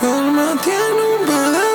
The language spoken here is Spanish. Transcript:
Tu alma tiene un poder.